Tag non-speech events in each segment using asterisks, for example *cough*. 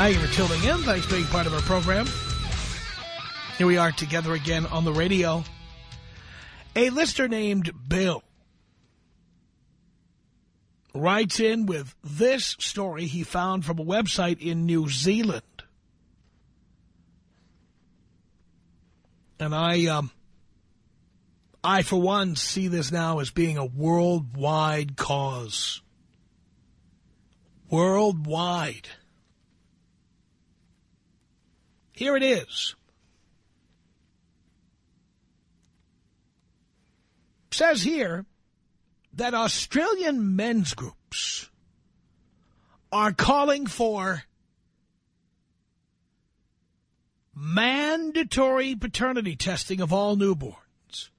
Thank you for tuning in. Thanks for being part of our program. Here we are together again on the radio. A listener named Bill writes in with this story he found from a website in New Zealand. And I, um, I, for one, see this now as being a worldwide cause. Worldwide. Here it is. Says here that Australian men's groups are calling for mandatory paternity testing of all newborns.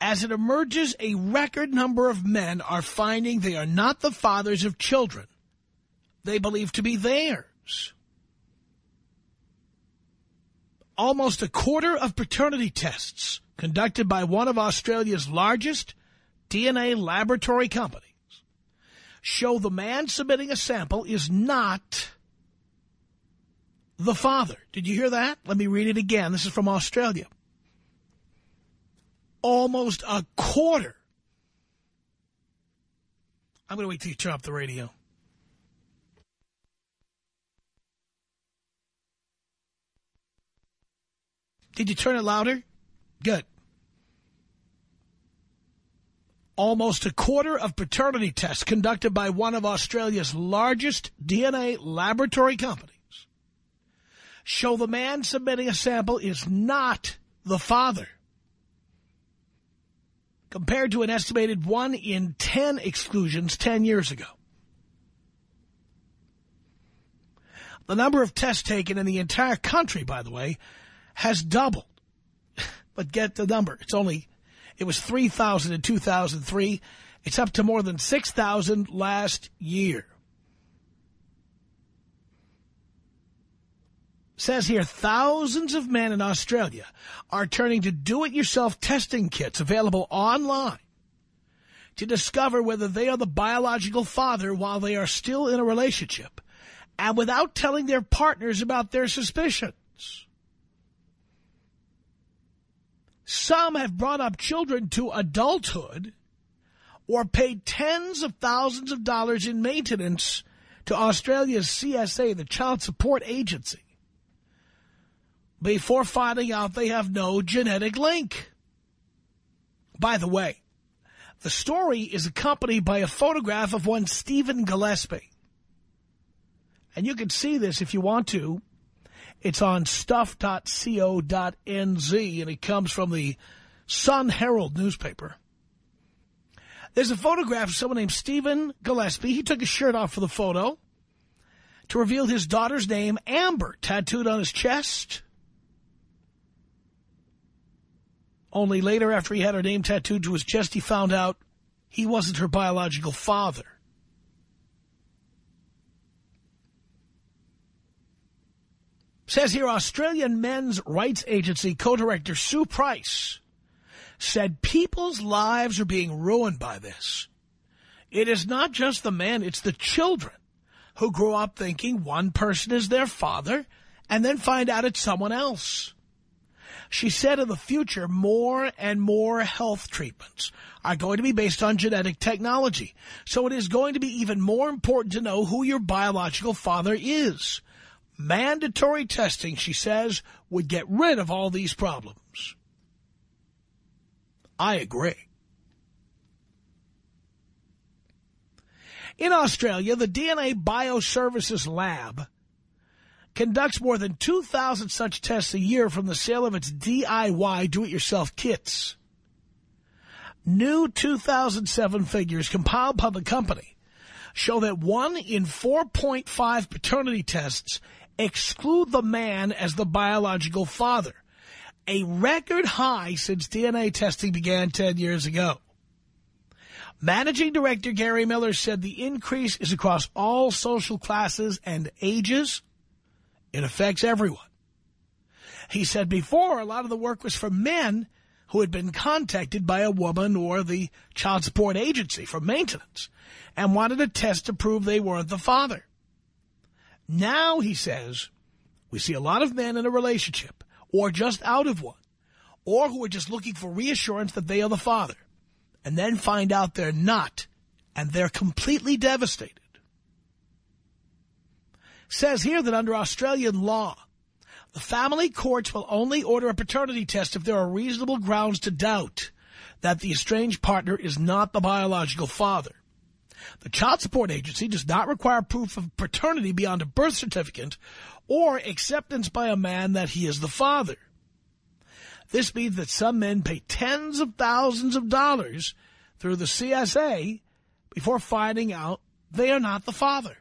As it emerges, a record number of men are finding they are not the fathers of children they believe to be theirs. Almost a quarter of paternity tests conducted by one of Australia's largest DNA laboratory companies show the man submitting a sample is not the father. Did you hear that? Let me read it again. This is from Australia. Almost a quarter. I'm going to wait till you turn up the radio. Did you turn it louder? Good. Almost a quarter of paternity tests conducted by one of Australia's largest DNA laboratory companies show the man submitting a sample is not the father. Compared to an estimated 1 in 10 exclusions 10 years ago. The number of tests taken in the entire country, by the way, has doubled. But get the number. It's only, it was 3,000 in 2003. It's up to more than 6,000 last year. Says here, thousands of men in Australia are turning to do-it-yourself testing kits available online to discover whether they are the biological father while they are still in a relationship and without telling their partners about their suspicions. Some have brought up children to adulthood or paid tens of thousands of dollars in maintenance to Australia's CSA, the Child Support Agency before finding out they have no genetic link. By the way, the story is accompanied by a photograph of one Stephen Gillespie. And you can see this if you want to. It's on stuff.co.nz, and it comes from the Sun Herald newspaper. There's a photograph of someone named Stephen Gillespie. He took his shirt off for the photo to reveal his daughter's name, Amber, tattooed on his chest. Only later, after he had her name tattooed to his chest, he found out he wasn't her biological father. Says here, Australian Men's Rights Agency co-director Sue Price said people's lives are being ruined by this. It is not just the men, it's the children who grow up thinking one person is their father and then find out it's someone else. She said in the future, more and more health treatments are going to be based on genetic technology. So it is going to be even more important to know who your biological father is. Mandatory testing, she says, would get rid of all these problems. I agree. In Australia, the DNA Bioservices Lab conducts more than 2,000 such tests a year from the sale of its DIY do-it-yourself kits. New 2007 figures compiled by the company show that one in 4.5 paternity tests exclude the man as the biological father, a record high since DNA testing began 10 years ago. Managing Director Gary Miller said the increase is across all social classes and ages. It affects everyone. He said before, a lot of the work was for men who had been contacted by a woman or the child support agency for maintenance and wanted a test to prove they weren't the father. Now, he says, we see a lot of men in a relationship or just out of one or who are just looking for reassurance that they are the father and then find out they're not and they're completely devastated. Says here that under Australian law, the family courts will only order a paternity test if there are reasonable grounds to doubt that the estranged partner is not the biological father. The child support agency does not require proof of paternity beyond a birth certificate or acceptance by a man that he is the father. This means that some men pay tens of thousands of dollars through the CSA before finding out they are not the father.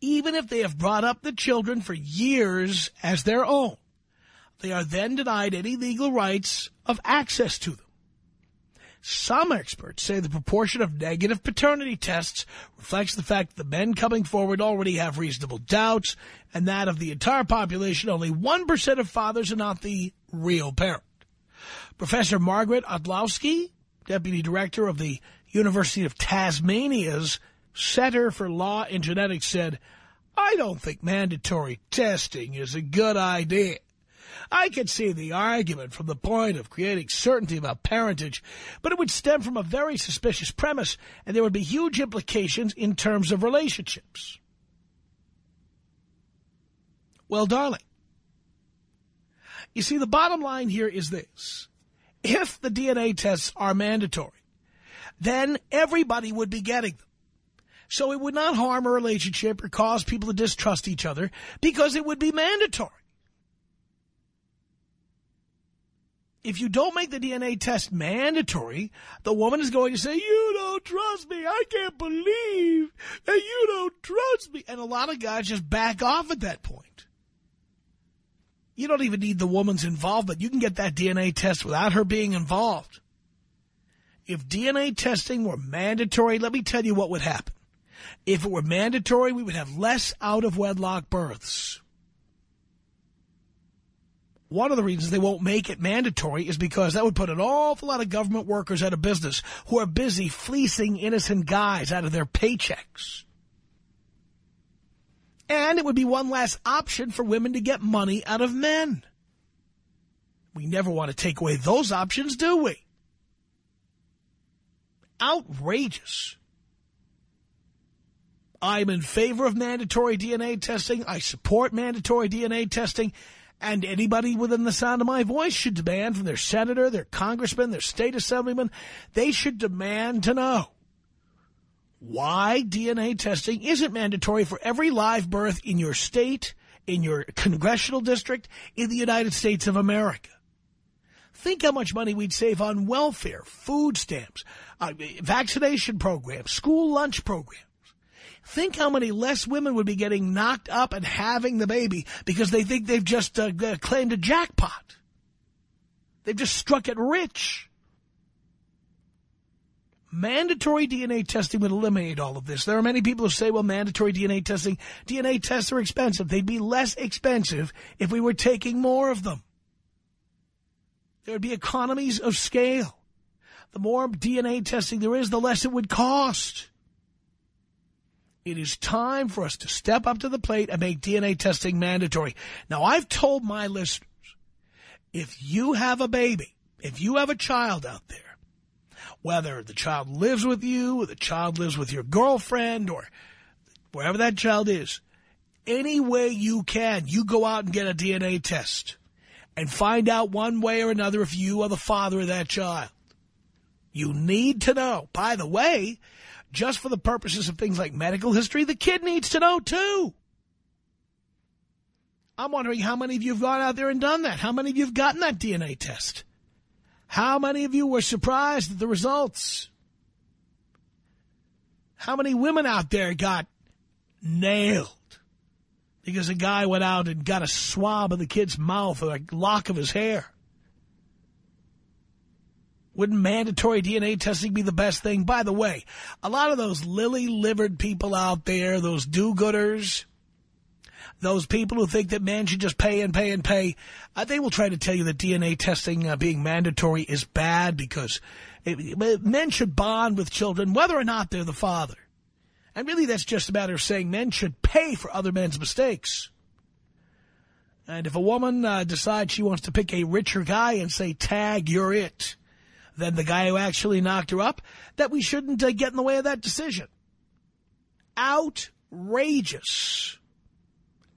Even if they have brought up the children for years as their own, they are then denied any legal rights of access to them. Some experts say the proportion of negative paternity tests reflects the fact that the men coming forward already have reasonable doubts, and that of the entire population, only 1% of fathers are not the real parent. Professor Margaret Otlowski, Deputy Director of the University of Tasmania's Center for Law and Genetics, said, I don't think mandatory testing is a good idea. I could see the argument from the point of creating certainty about parentage, but it would stem from a very suspicious premise, and there would be huge implications in terms of relationships. Well, darling, you see, the bottom line here is this. If the DNA tests are mandatory, then everybody would be getting them. So it would not harm a relationship or cause people to distrust each other because it would be mandatory. If you don't make the DNA test mandatory, the woman is going to say, you don't trust me. I can't believe that you don't trust me. And a lot of guys just back off at that point. You don't even need the woman's involvement. You can get that DNA test without her being involved. If DNA testing were mandatory, let me tell you what would happen. If it were mandatory, we would have less out-of-wedlock births. One of the reasons they won't make it mandatory is because that would put an awful lot of government workers out of business who are busy fleecing innocent guys out of their paychecks. And it would be one less option for women to get money out of men. We never want to take away those options, do we? Outrageous. I'm in favor of mandatory DNA testing. I support mandatory DNA testing. And anybody within the sound of my voice should demand from their senator, their congressman, their state assemblyman, they should demand to know why DNA testing isn't mandatory for every live birth in your state, in your congressional district, in the United States of America. Think how much money we'd save on welfare, food stamps, uh, vaccination programs, school lunch programs. Think how many less women would be getting knocked up and having the baby because they think they've just uh, claimed a jackpot. They've just struck it rich. Mandatory DNA testing would eliminate all of this. There are many people who say, well, mandatory DNA testing, DNA tests are expensive. They'd be less expensive if we were taking more of them. There would be economies of scale. The more DNA testing there is, the less it would cost. It is time for us to step up to the plate and make DNA testing mandatory. Now, I've told my listeners, if you have a baby, if you have a child out there, whether the child lives with you, or the child lives with your girlfriend, or wherever that child is, any way you can, you go out and get a DNA test and find out one way or another if you are the father of that child. You need to know. By the way, just for the purposes of things like medical history, the kid needs to know too. I'm wondering how many of you have gone out there and done that? How many of you have gotten that DNA test? How many of you were surprised at the results? How many women out there got nailed because a guy went out and got a swab of the kid's mouth or a lock of his hair? Wouldn't mandatory DNA testing be the best thing? By the way, a lot of those lily-livered people out there, those do-gooders, those people who think that men should just pay and pay and pay, uh, they will try to tell you that DNA testing uh, being mandatory is bad because it, men should bond with children whether or not they're the father. And really that's just a matter of saying men should pay for other men's mistakes. And if a woman uh, decides she wants to pick a richer guy and say, tag, you're it, than the guy who actually knocked her up, that we shouldn't uh, get in the way of that decision. Outrageous.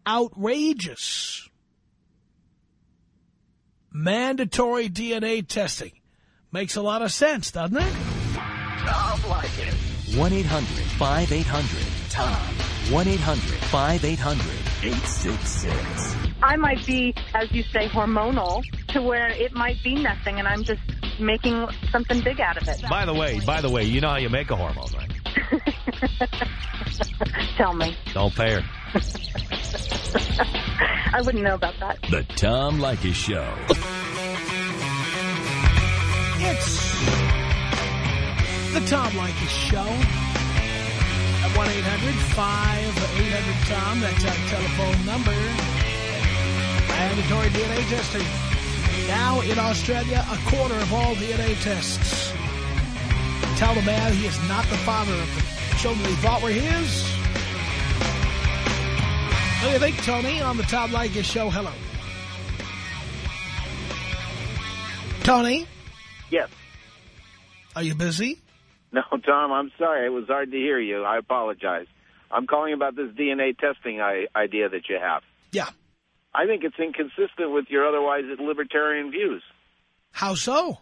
Outrageous. Mandatory DNA testing. Makes a lot of sense, doesn't it? Tom Leykis. 1-800-5800-TOM. 1-800-5800-866. I might be, as you say, hormonal to where it might be nothing and I'm just making something big out of it. By the way, by the way, you know how you make a hormone, right? *laughs* Tell me. Don't pay her. *laughs* I wouldn't know about that. The Tom Leykis Show. It's the Tom Leykis Show at 1-800-5800-TOM. That's our telephone number. Mandatory DNA testing. Now in Australia, a quarter of all DNA tests. Tell the man he is not the father of the children he thought were his. What do you think, Tony, on the Tom Leykis Show? Hello. Tony, Yes. are you busy? No, Tom, I'm sorry. It was hard to hear you. I apologize. I'm calling about this DNA testing idea that you have. Yeah. I think it's inconsistent with your otherwise libertarian views. How so?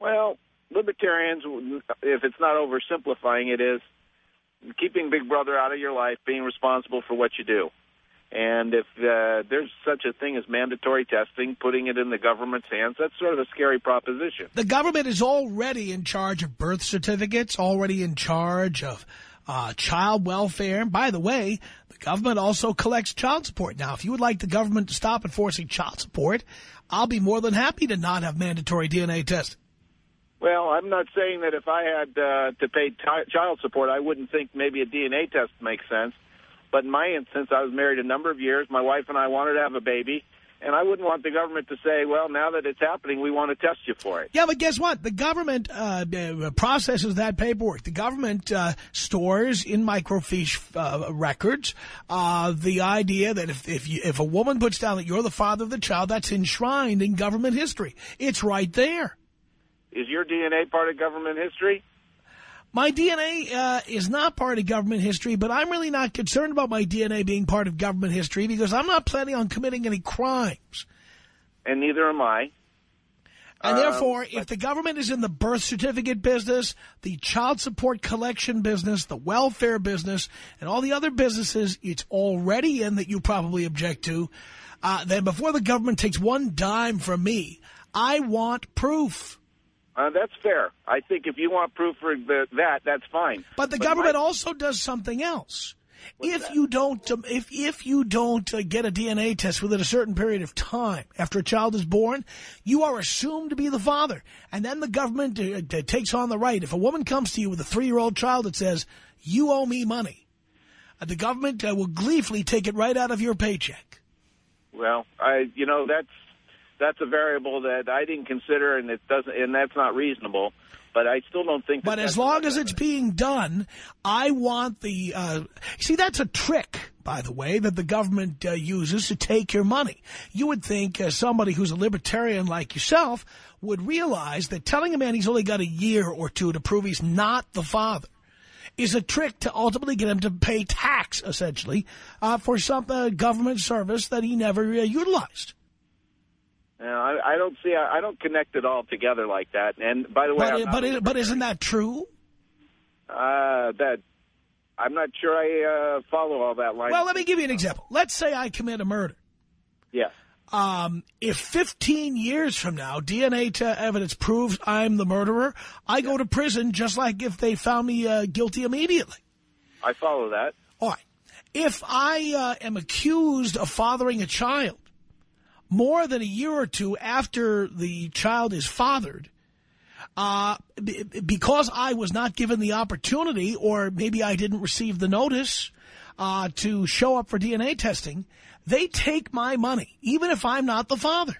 Well, libertarians, if it's not oversimplifying it, is keeping Big Brother out of your life, being responsible for what you do. And if uh, there's such a thing as mandatory testing, putting it in the government's hands, that's sort of a scary proposition. The government is already in charge of birth certificates, already in charge of uh, child welfare. And by the way, government also collects child support. Now, if you would like the government to stop enforcing child support, I'll be more than happy to not have mandatory DNA testing. Well, I'm not saying that if I had uh, to pay child support, I wouldn't think maybe a DNA test makes sense. But in my instance, I was married a number of years. My wife and I wanted to have a baby. And I wouldn't want the government to say, well, now that it's happening, we want to test you for it. Yeah, but guess what? The government uh, uh, processes that paperwork. The government uh, stores in microfiche uh, records uh, the idea that if if, you, if a woman puts down that you're the father of the child, that's enshrined in government history. It's right there. Is your DNA part of government history? My DNA uh, is not part of government history, but I'm really not concerned about my DNA being part of government history because I'm not planning on committing any crimes. And neither am I. And Um, therefore, if the government is in the birth certificate business, the child support collection business, the welfare business, and all the other businesses it's already in that you probably object to, uh, then before the government takes one dime from me, I want proof. Uh, that's fair. I think if you want proof for the, that, that's fine. But the government my- also does something else. What's if that? you don't, um, if if you don't uh, get a DNA test within a certain period of time after a child is born, you are assumed to be the father, and then the government uh, takes on the right. If a woman comes to you with a three-year-old child that says you owe me money, uh, the government uh, will gleefully take it right out of your paycheck. Well, I, you know, that's that's a variable that I didn't consider, and it doesn't, and that's not reasonable. But I still don't think. That But as long as right it's being done, I want the, uh, see, that's a trick, by the way, that the government uh, uses to take your money. You would think uh, somebody who's a libertarian like yourself would realize that telling a man he's only got a year or two to prove he's not the father is a trick to ultimately get him to pay tax, essentially, uh, for some uh, government service that he never uh, I, I don't see. I, I don't connect it all together like that. And by the way, But, I'm it- not but, it, but isn't that true? Uh, that I'm not sure I uh, follow all that line. Well, let me give you an example. Let's say I commit a murder. Yes. Um, if 15 years from now DNA evidence proves I'm the murderer, I go to prison just like if they found me uh, guilty immediately. I follow that. All right. If I uh, am accused of fathering a child more than a year or two after the child is fathered, uh, b- because I was not given the opportunity or maybe I didn't receive the notice uh, to show up for DNA testing, they take my money, even if I'm not the father.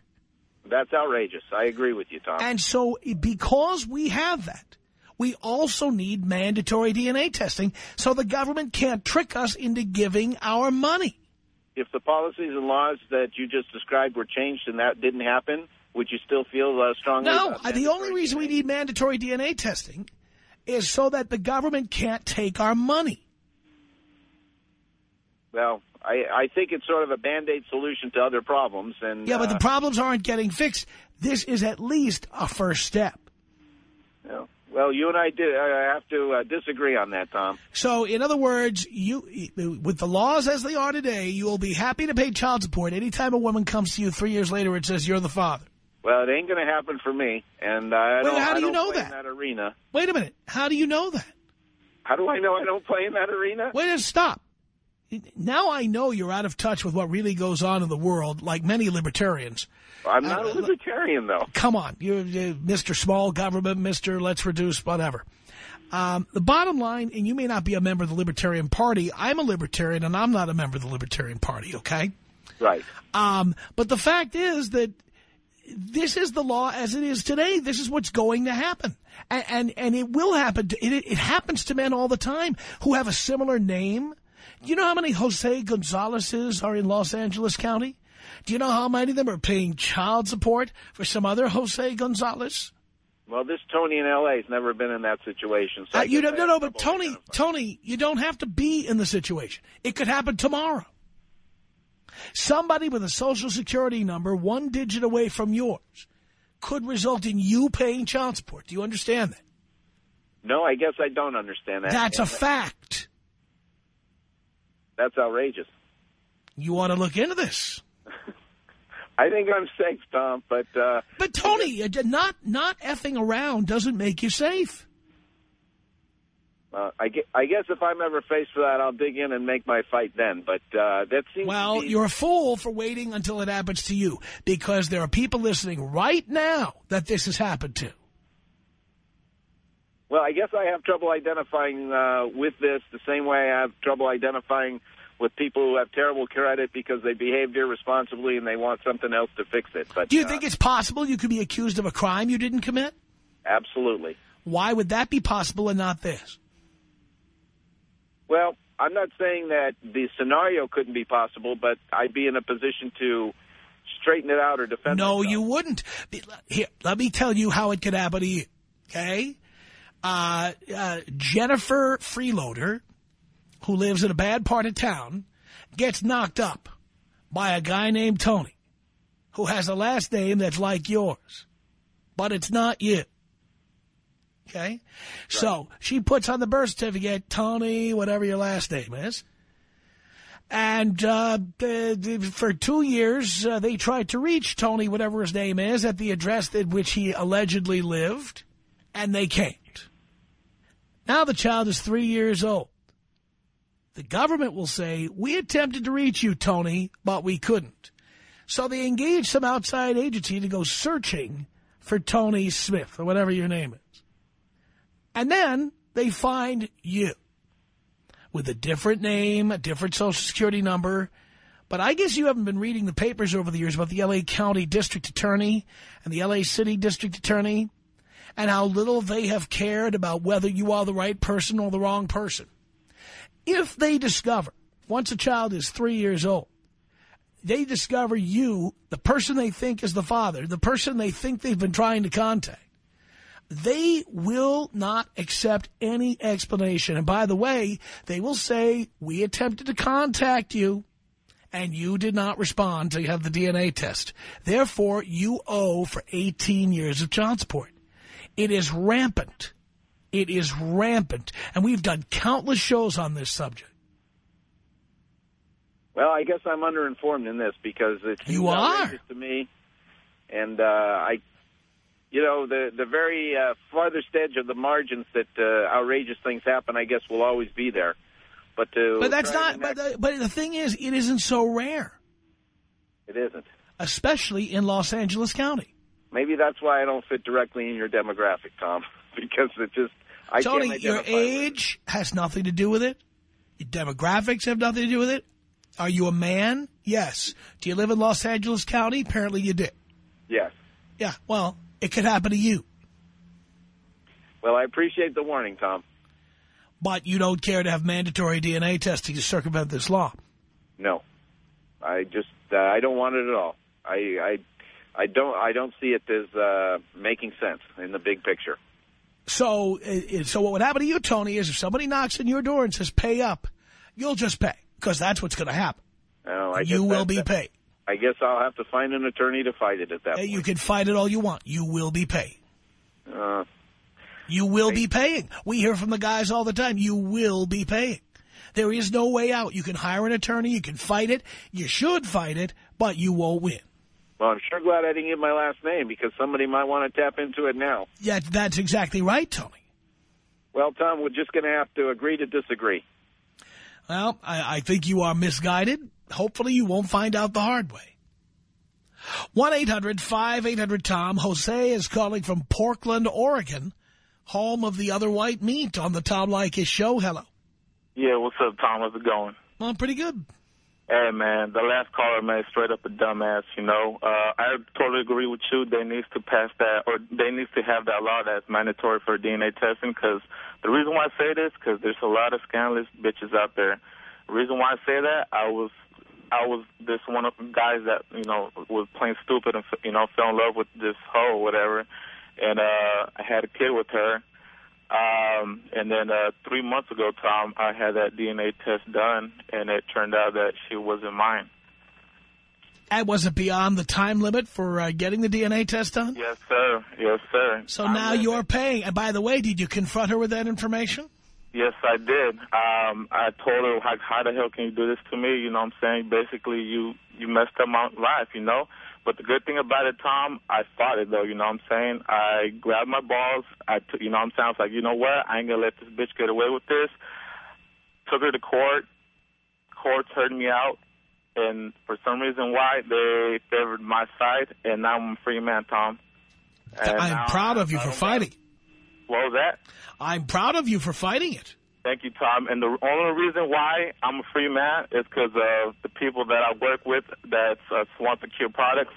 That's outrageous. I agree with you, Tom. And so because we have that, we also need mandatory DNA testing so the government can't trick us into giving our money. If the policies and laws that you just described were changed and that didn't happen, would you still feel uh, strongly? No, the only reason we need mandatory DNA testing is so that the government can't take our money. Well, I, I think it's sort of a band-aid solution to other problems. And Yeah, but the uh, problems aren't getting fixed. This is at least a first step. know, well, you and I did. I have to uh, disagree on that, Tom. So, in other words, you, with the laws as they are today, you will be happy to pay child support anytime a woman comes to you three years later and says you're the father. Well, it ain't going to happen for me, and I Wait, don't. how do I you know play that? in that arena. Wait a minute. How do you know that? How do I know I don't play in that arena? Wait a minute, stop. Now I know you're out of touch with what really goes on in the world, like many libertarians. I'm not Uh, a libertarian, though. Come on, you're, you're Mr. Small Government, Mr. Let's Reduce, whatever. Um, the bottom line, and you may not be a member of the Libertarian Party, I'm a Libertarian and I'm not a member of the Libertarian Party, okay? Right. Um, but the fact is that this is the law as it is today. This is what's going to happen. And, and, and it will happen. To, it, it happens to men all the time who have a similar name. Do you know how many Jose Gonzalez's are in Los Angeles County? Do you know how many of them are paying child support for some other Jose Gonzalez? Well, this Tony in L.A. has never been in that situation. So Uh, you don't, no, no, but Tony. Tony, you don't have to be in the situation. It could happen tomorrow. Somebody with a social security number one digit away from yours could result in you paying child support. Do you understand that? No, I guess I don't understand that. That's a fact. That's outrageous. You ought to look into this. *laughs* I think I'm safe, Tom, but uh, But Tony, uh, not not effing around doesn't make you safe. uh, I, gue- I guess if I'm ever faced with that, I'll dig in and make my fight then. But uh, that seems Well, be... you're a fool for waiting until it happens to you because there are people listening right now that this has happened to. Well, I guess I have trouble identifying uh, with this the same way I have trouble identifying with people who have terrible credit because they behaved irresponsibly and they want something else to fix it. But Do you uh, think it's possible you could be accused of a crime you didn't commit? absolutely? Why would that be possible and not this? Well, I'm not saying that the scenario couldn't be possible, but I'd be in a position to straighten it out or defend No, myself. you wouldn't. Here, let me tell you how it could happen to you. Okay? Uh, uh, Jennifer Freeloader, who lives in a bad part of town, gets knocked up by a guy named Tony, who has a last name that's like yours, but it's not you. Okay? So she puts on the birth certificate, Tony, whatever your last name is. And uh, for two years, uh, they tried to reach Tony, whatever his name is, at the address at which he allegedly lived, and they can't. Now the child is three years old. The government will say, we attempted to reach you, Tony, but we couldn't. So they engage some outside agency to go searching for Tony Smith, or whatever your name is. And then they find you with a different name, a different social security number. But I guess you haven't been reading the papers over the years about the L.A. County District Attorney and the L.A. City District Attorney and how little they have cared about whether you are the right person or the wrong person. If they discover, once a child is three years old, they discover you, the person they think is the father, the person they think they've been trying to contact, they will not accept any explanation. And by the way, they will say, we attempted to contact you and you did not respond to have the DNA test. Therefore, you owe for 18 years of child support. It is rampant. It is rampant. And we've done countless shows on this subject. Well, I guess I'm underinformed in this because it's You are. outrageous to me, and uh, I, you know, the the very uh, farthest edge of the margins that uh, outrageous things happen, I guess, will always be there. But to But that's not, but the, but the thing is, it isn't so rare, it isn't. especially in Los Angeles County. Maybe that's why I don't fit directly in your demographic, Tom, *laughs* because it just I Tony, can't your identify with it. age has nothing to do with it. Your demographics have nothing to do with it. Are you a man? Yes. Do you live in Los Angeles County? Apparently you did. Yes. Yeah, well, it could happen to you. Well, I appreciate the warning, Tom. But you don't care to have mandatory DNA testing to circumvent this law. No, I just uh, I don't want it at all. I I I don't I don't see it as uh, making sense in the big picture. So, so what would happen to you, Tony, is if somebody knocks on your door and says pay up, you'll just pay because that's what's going to happen. I you will be paid. I guess I'll have to find an attorney to fight it at that point. You can fight it all you want. You will be paid. Uh, You will be paying. We hear from the guys all the time. You will be paying. There is no way out. You can hire an attorney. You can fight it. You should fight it, but you won't win. Well, I'm sure glad I didn't give my last name because somebody might want to tap into it now. Yeah, that's exactly right, Tony. Well, Tom, we're just going to have to agree to disagree. Well, I, I think you are misguided. Hopefully you won't find out the hard way. 1-800-5800-TOM. Jose is calling from Portland, Oregon, home of the other white meat on the Tom Leykis show. Hello. Yeah, what's up, Tom? How's it going? Well, I'm pretty good. Hey, man, the last caller, man, straight up a dumbass, you know. Uh, I totally agree with you. They needs to pass that, or they needs to have that law that's mandatory for DNA testing, because the reason why I say this, because there's a lot of scandalous bitches out there. The reason why I say that, I was I was this one of the guys that, you know, was playing stupid and, you know, fell in love with this hoe or whatever, and uh, I had a kid with her. Um, and then uh, three months ago, Tom, I had that DNA test done, and it turned out that she wasn't mine. And was it beyond the time limit for uh, getting the DNA test done? Yes, sir. Yes, sir. So now you're paying. And by the way, did you confront her with that information? Yes, I did. Um, I told her, how, how the hell can you do this to me? You know what I'm saying? Basically, you you messed up my life, you know? But the good thing about it, Tom, I fought it, though, you know what I'm saying? I grabbed my balls. I took, you know what I'm saying? I was like, you know what? I ain't going to let this bitch get away with this. Took her to court. Courts heard me out. And for some reason why, they favored my side. And now I'm a free man, Tom. And I'm proud of you for fighting. What was that? I'm proud of you for fighting it. Thank you, Tom. And the only reason why I'm a free man is because of the people that I work with that's uh, Swan Secure Products.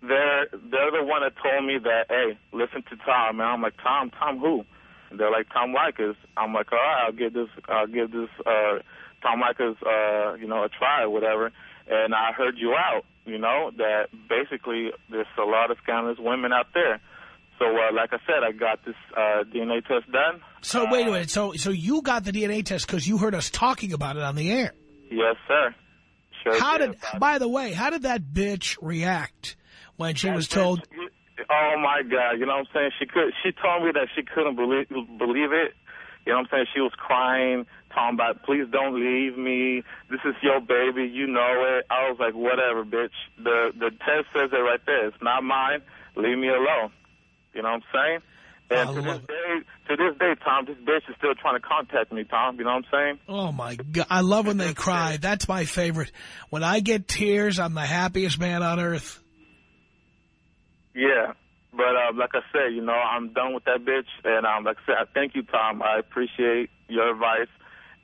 They're they're the one that told me that, hey, listen to Tom. And I'm like, Tom, Tom who? And they're like, Tom Leykis. I'm like, all right, I'll give this, I'll give this uh, Tom Leykis, uh, you know, a try or whatever. And I heard you out, you know, that basically there's a lot of scandalous women out there. So, uh, like I said, I got this uh, DNA test done. So wait a minute. So so you got the DNA test because you heard us talking about it on the air. Yes, sir. Sure How did? it. By the way, how did that bitch react when she was told? Oh my God! You know what I'm saying? She could. She told me that she couldn't believe believe it. You know what I'm saying? She was crying, talking about, "Please don't leave me. This is your baby. You know it." I was like, "Whatever, bitch. The the test says it right there. It's not mine. Leave me alone." You know what I'm saying? And I to this it. day, to this day, Tom, this bitch is still trying to contact me, Tom. You know what I'm saying? Oh my God! I love when they cry. That's my favorite. When I get tears, I'm the happiest man on earth. Yeah. But um, like I said, you know, I'm done with that bitch. And um, like I said, I thank you, Tom. I appreciate your advice.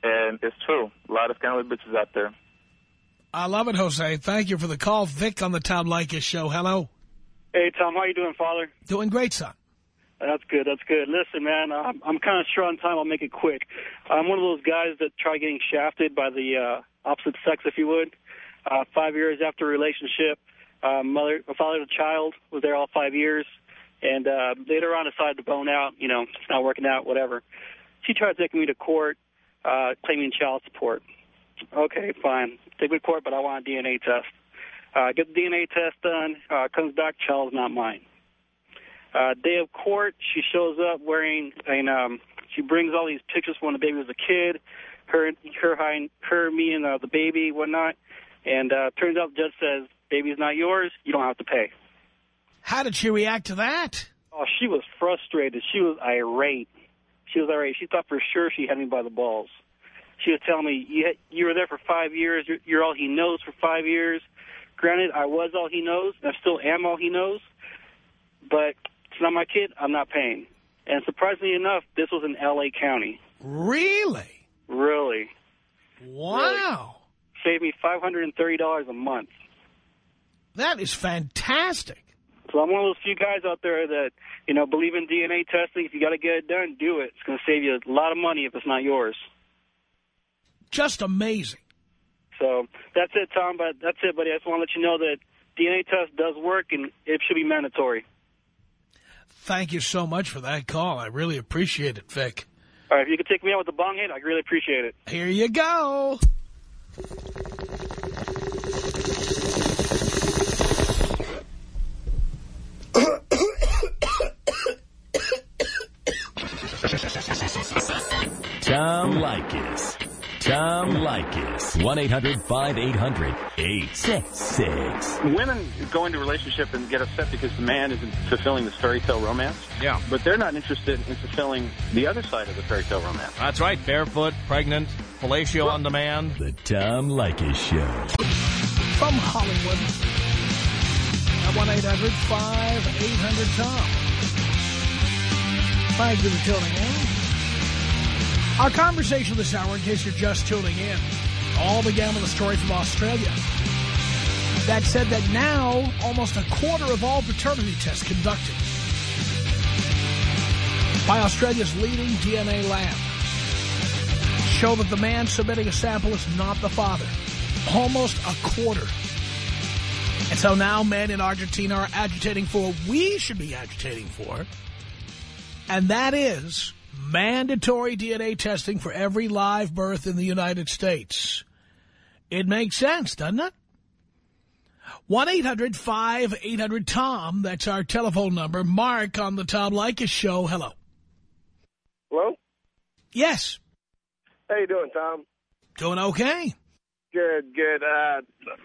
And it's true. A lot of scandalous bitches out there. I love it, Jose. Thank you for the call. Vic on the Tom Leykis show. Hello. Hey, Tom, how you doing, Father? Doing great, son. That's good. That's good. Listen, man, I'm, I'm kind of short on time. I'll make it quick. I'm one of those guys that try getting shafted by the uh, opposite sex, if you would. Uh, five years after a relationship, uh, mother, my father, a child, was there all five years, And uh, later on, decided to bone out. You know, it's not working out, whatever. She tried taking me to court, uh, claiming child support. Okay, fine. Take me to court, but I want a DNA test. Uh, get the DNA test done. Uh, comes back, child's not mine. Uh, day of court, she shows up wearing, and um, she brings all these pictures from when the baby was a kid, her, her, her, me, and uh, the baby, whatnot. And uh, turns out the judge says, baby's not yours, you don't have to pay. How did she react to that? Oh, she was frustrated. She was irate. She was irate. She thought for sure she had me by the balls. She was telling me, you, you were there for five years, you're, you're all he knows for five years. Granted, I was all he knows, and I still am all he knows, but it's not my kid, I'm not paying. And surprisingly enough, this was in L.A. County. Really? Really. Wow. Really. Saved me $530 a month. That is fantastic. So I'm one of those few guys out there that, you know, believe in DNA testing. If you got to get it done, do it. It's going to save you a lot of money if it's not yours. Just amazing. So that's it, Tom. But that's it, buddy. I just want to let you know that DNA test does work, and it should be mandatory. Thank you so much for that call. I really appreciate it, Vic. All right, if you could take me out with the bong hit, I'd really appreciate it. Here you go. Tom Leykis. Tom Leykis. 1-800-5800-866. Women go into a relationship and get upset because the man isn't fulfilling this fairy tale romance. Yeah. But they're not interested in fulfilling the other side of the fairy tale romance. That's right. Barefoot, pregnant, fellatio on demand. The Tom Leykis Show. From Hollywood. At 1-800-5800-TOM. Thank you for tuning in. Our conversation this hour, in case you're just tuning in, all began with a story from Australia that said that now almost a quarter of all paternity tests conducted by Australia's leading DNA lab show that the man submitting a sample is not the father. Almost a quarter. And so now men in Argentina are agitating for what we should be agitating for, and that is mandatory DNA testing for every live birth in the United States. It makes sense, doesn't it? 1-800-5800-TOM. That's our telephone number. Mark on the Tom Leykis show. Hello. Hello? Yes. How you doing, Tom? Doing okay. Good, good. Uh,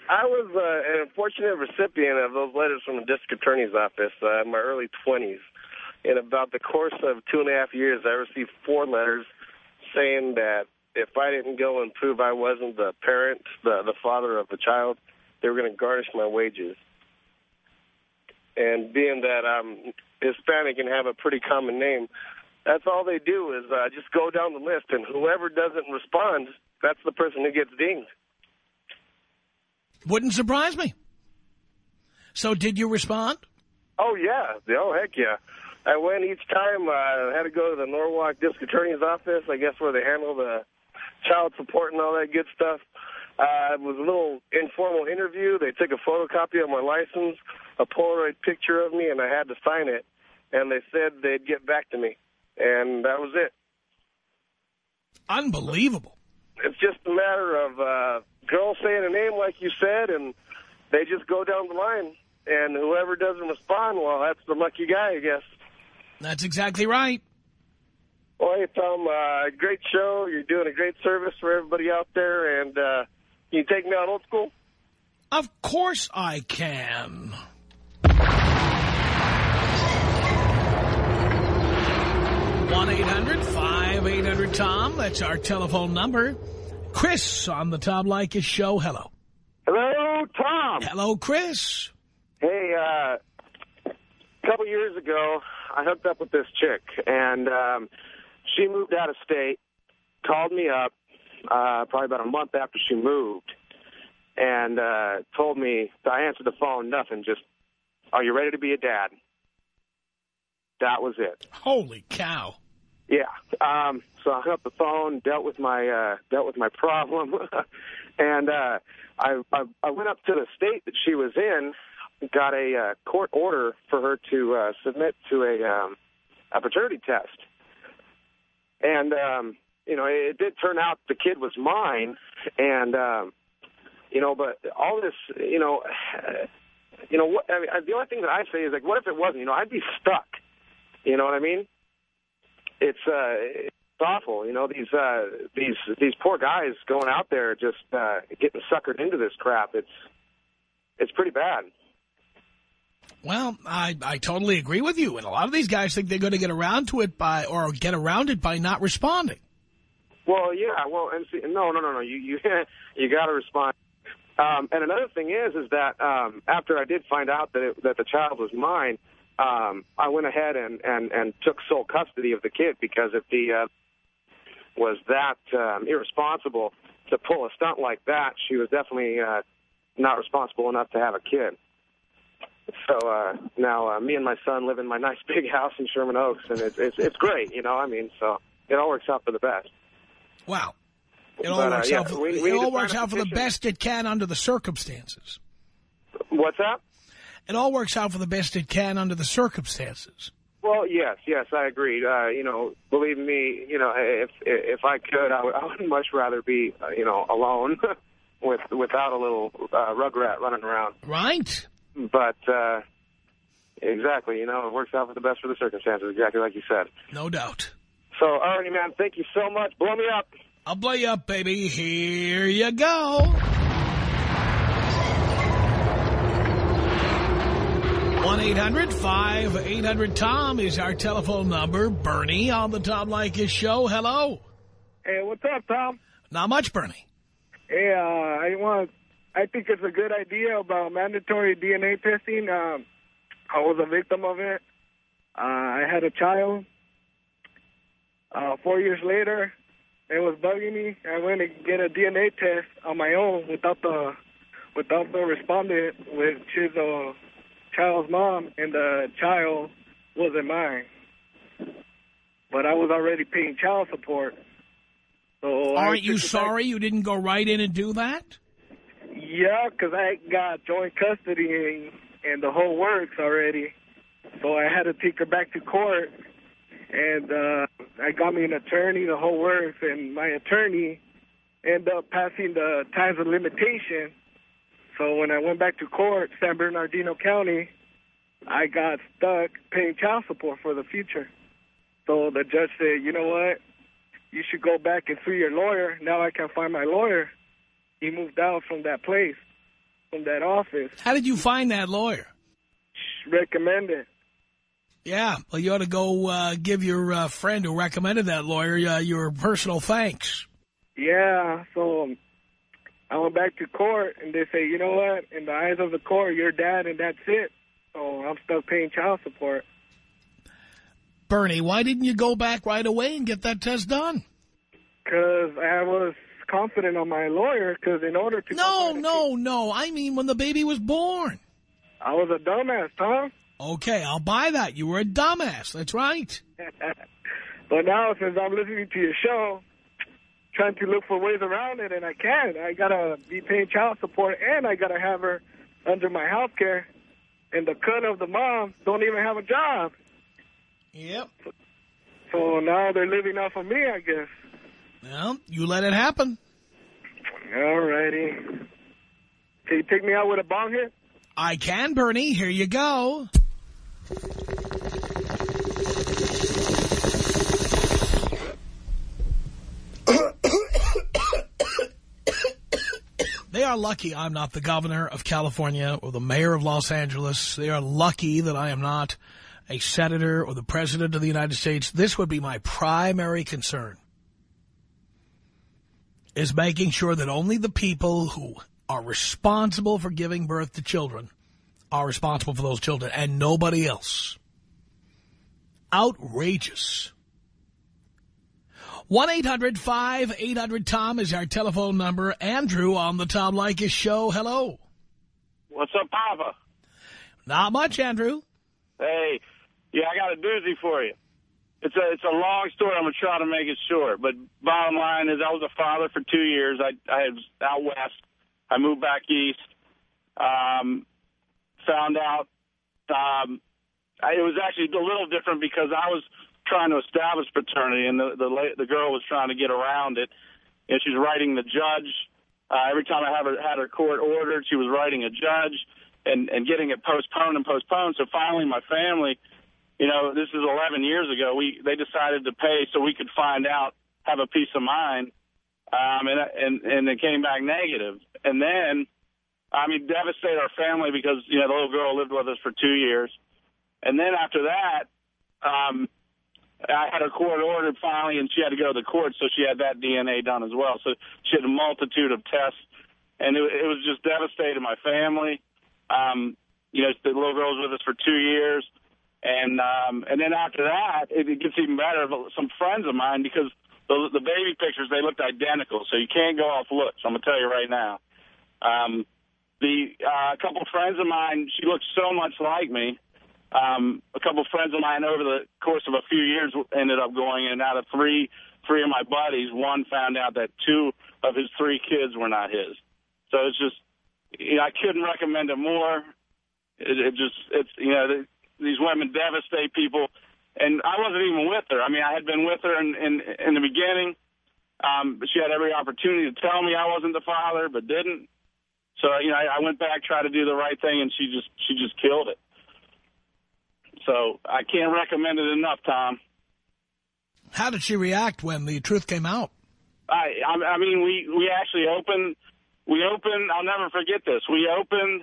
I was uh, an unfortunate recipient of those letters from the district attorney's office uh, in my early 20s. In about the course of two and a half years, I received four letters saying that if I didn't go and prove I wasn't the parent, the, the father of the child, they were going to garnish my wages. And being that I'm Hispanic and have a pretty common name, that's all they do is uh, just go down the list, and whoever doesn't respond, that's the person who gets dinged. Wouldn't surprise me. So did you respond? Oh, yeah. Oh, heck yeah. I went each time. I uh, had to go to the Norwalk District Attorney's office, I guess where they handle the child support and all that good stuff. Uh, it was a little informal interview. They took a photocopy of my license, a Polaroid picture of me, and I had to sign it. And they said they'd get back to me. And that was it. Unbelievable. It's just a matter of uh, girl saying a name like you said, and they just go down the line. And whoever doesn't respond, well, that's the lucky guy, I guess. That's exactly right. Well, hey, Tom, uh, great show. You're doing a great service for everybody out there. And uh, can you take me out old school? Of course I can. one 800 tom That's our telephone number. Chris on the Tom Leykis show. Hello. Hello, Tom. Hello, Chris. Hey, uh, a couple years ago, I hooked up with this chick, and um, she moved out of state, called me up uh, probably about a month after she moved, and uh, told me, I answered the phone, nothing, just, are you ready to be a dad? That was it. Holy cow. Yeah. Um, so I hung up the phone, dealt with my uh, dealt with my problem, *laughs* and uh, I, I I went up to the state that she was in got a uh, court order for her to uh, submit to a um, a paternity test, and um, you know it, it did turn out the kid was mine, and um, you know, but all this, you know, *sighs* you know, what, I mean, the only thing that I say is like, what if it wasn't? You know, I'd be stuck. You know what I mean? It's uh, it's awful. You know, these uh, these these poor guys going out there just uh, getting suckered into this crap. It's it's pretty bad. Well, I, I totally agree with you. And a lot of these guys think they're going to get around to it by, or get around it by not responding. Well, yeah. Well, and see, no, no, no, no. You you *laughs* you got to respond. Um, and another thing is, is that um, after I did find out that it, that the child was mine, um, I went ahead and, and and took sole custody of the kid because if the uh, was that um, irresponsible to pull a stunt like that, she was definitely uh, not responsible enough to have a kid. So uh, now uh, me and my son live in my nice big *laughs* house in Sherman Oaks, and it's it's it's great, you know. I mean, so it all works out for the best. Wow. It all But, uh, works yeah, out, for, we- we it all works out for the best it can under the circumstances. What's that? It all works out for the best it can under the circumstances. Well, yes, yes, I agree. Uh, you know, believe me, you know, if if I could, I would, *laughs* I would much rather be, uh, you know, alone *laughs* with without a little uh, rugrat running around. Right. But uh, exactly, you know, it works out for the best for the circumstances, exactly like you said. No doubt. So, alrighty, man, thank you so much. Blow me up. I'll blow you up, baby. Here you go. 1-800-5800-TOM is our telephone number. Bernie on the Tom Leykis show. Hello. Hey, what's up, Tom? Not much, Bernie. Hey, uh, I want. I think it's a good idea about mandatory DNA testing. Um, I was a victim of it. Uh, I had a child. Uh, four years later, it was bugging me. I went to get a DNA test on my own without the without the respondent, which is the child's mom, and the child wasn't mine. But I was already paying child support. So Aren't you sorry you didn't go right in and do that? Yeah, 'cause I got joint custody and, and the whole works already. So I had to take her back to court, and uh, I got me an attorney, the whole works, and my attorney ended up passing the times of limitation. So when I went back to court, San Bernardino County, I got stuck paying child support for the future. So the judge said, you know what? You should go back and sue your lawyer. Now I can find my lawyer. He moved out from that place, from that office. How did you find that lawyer? Recommended. Yeah, well, you ought to go uh, give your uh, friend who recommended that lawyer uh, your personal thanks. Yeah, so um, I went back to court, and they say, you know what? In the eyes of the court, you're dad, and that's it. So I'm stuck paying child support. Bernie, why didn't you go back right away and get that test done? Because I was confident on my lawyer, because in order to... No, no, no. I mean when the baby was born. I was a dumbass, Tom. Okay, I'll buy that. You were a dumbass. That's right. *laughs* but now, since I'm listening to your show, trying to look for ways around it, and I can't. I got to be paying child support, and I got to have her under my health care. And the cunt of the mom don't even have a job. Yep. So now they're living off of me, I guess. Well, you let it happen. All righty. Can you take me out with a bong hit? I can, Bernie. Here you go. They are lucky I'm not the governor of California or the mayor of Los Angeles. They are lucky that I am not a senator or the president of the United States. This would be my primary concern, is making sure that only the people who are responsible for giving birth to children are responsible for those children and nobody else. Outrageous. 1-800-5800-TOM is our telephone number. Andrew on the Tom Leykis show. Hello. What's up, Papa? Not much, Andrew. Hey, yeah, I got a doozy for you. It's a it's a long story. I'm gonna try to make it short. But bottom line is, I was a father for two years. I I was out west. I moved back east. Um, found out um, I, it was actually a little different because I was trying to establish paternity, and the the, the girl was trying to get around it. And she's writing the judge. Uh, every time I have her, had her court ordered, she was writing a judge and and getting it postponed and postponed. So finally, my family, you know, this is 11 years ago. We they decided to pay so we could find out, have a peace of mind, um, and and and it came back negative. And then, I mean, devastated our family because you know the little girl lived with us for two years. And then after that, um, I had her court ordered finally, and she had to go to the court, so she had that DNA done as well. So she had a multitude of tests, and it, it was just devastating my family. Um, you know, the little girl was with us for two years, and um, and then after that, it, it gets even better. Some friends of mine, because the, the baby pictures they looked identical, so you can't go off looks. I'm gonna tell you right now. Um, the uh, a couple friends of mine, she looked so much like me um, a couple friends of mine over the course of a few years ended up going in. Out of three, three of my buddies, one found out that two of his three kids were not his. So it's just, you know, I couldn't recommend it more. It, it just, it's, you know, these women devastate people. And I wasn't even with her. I mean, I had been with her in, in, in the beginning. Um, but she had every opportunity to tell me I wasn't the father, but didn't. So, you know, I, I went back, tried to do the right thing, and she just, she just killed it. So I can't recommend it enough, Tom. How did she react when the truth came out? I, I mean, we, we actually opened, we opened, I'll never forget this. We opened,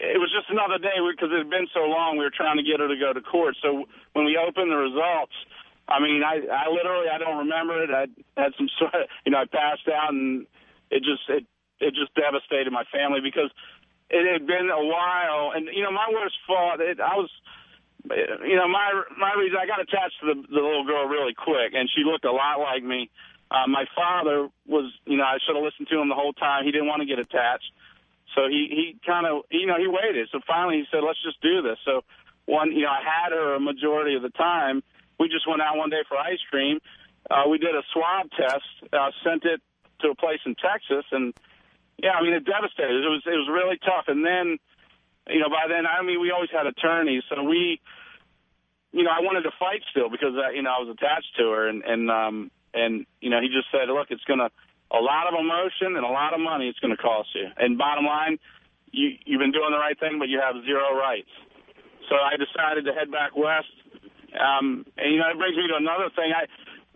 it was just another day because it had been so long, we were trying to get her to go to court. So when we opened the results, I mean, I, I literally, I don't remember it. I had some sort *laughs* you know, I passed out and it just, it, it just devastated my family because it had been a while. And, you know, my worst fault, it, I was, you know, my my reason I got attached to the, the little girl really quick, and she looked a lot like me. Uh, my father was, you know, I should have listened to him the whole time. He didn't want to get attached, so he he kind of, you know, he waited. So finally, he said, "Let's just do this." So one, you know, I had her a majority of the time. We just went out one day for ice cream. Uh, we did a swab test, uh, sent it to a place in Texas, and yeah, I mean, it devastated. It was it was really tough, and then you know, by then, I mean, we always had attorneys, so we, you know, I wanted to fight still because, uh, you know, I was attached to her, and and um, and you know, he just said, look, it's gonna a lot of emotion and a lot of money. It's going to cost you. And bottom line, you you've been doing the right thing, but you have zero rights. So I decided to head back west. Um, and you know, it brings me to another thing. I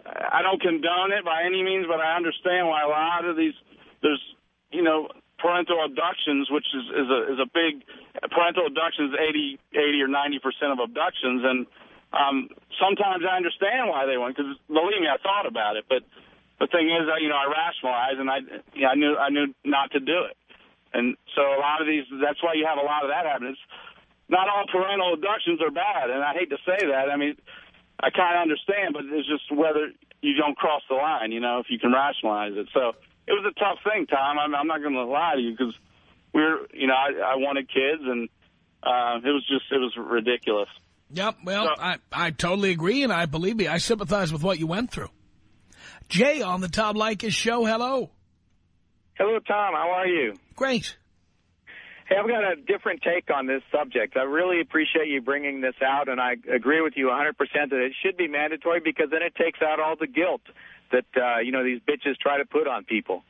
I don't condone it by any means, but I understand why a lot of these there's you know parental abductions, which is, is a is a big parental abductions, 80, 80 or 90 percent of abductions, and um, sometimes I understand why they went because believe me, I thought about it, but the thing is, you know, I rationalized and I you know, I knew I knew not to do it, and so a lot of these that's why you have a lot of that happening. It's, not all parental abductions are bad, and I hate to say that. I mean, I kind of understand, but it's just whether you don't cross the line, you know, if you can rationalize it. So it was a tough thing, Tom. I'm, I'm not going to lie to you because we were, you know, I, I wanted kids, and uh, it was just, it was ridiculous. Yep, well, so, I, I totally agree, and I believe me, I sympathize with what you went through. Jay on the Tom Leykis show, hello. Hello, Tom. How are you? Great. Hey, I've got a different take on this subject. I really appreciate you bringing this out, and I agree with you 100% that it should be mandatory because then it takes out all the guilt that, uh, you know, these bitches try to put on people.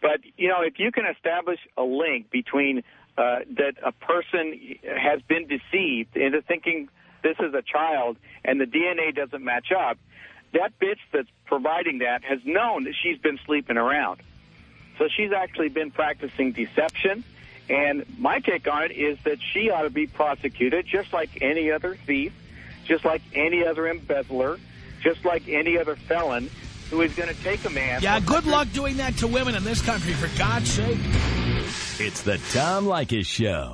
But, you know, if you can establish a link between uh, that a person has been deceived into thinking this is a child and the DNA doesn't match up, that bitch that's providing that has known that she's been sleeping around. So she's actually been practicing deception. And my take on it is that she ought to be prosecuted just like any other thief, just like any other embezzler, just like any other felon who is going to take a man. Yeah, good luck doing that to women in this country, for God's sake. It's the Tom Leykis Show.